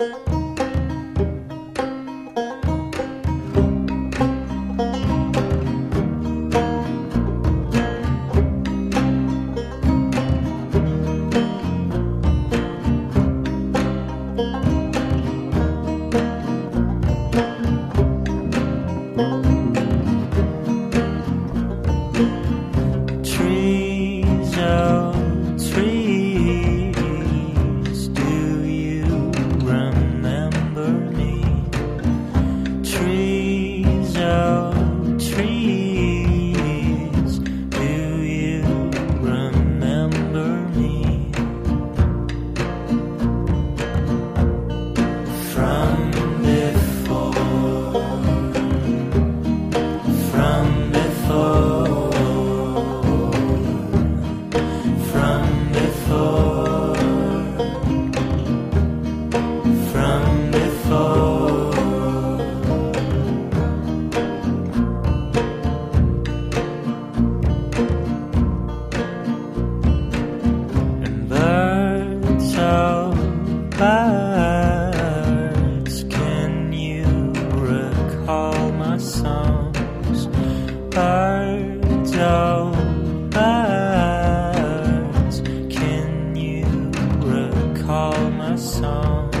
Trees, my songs?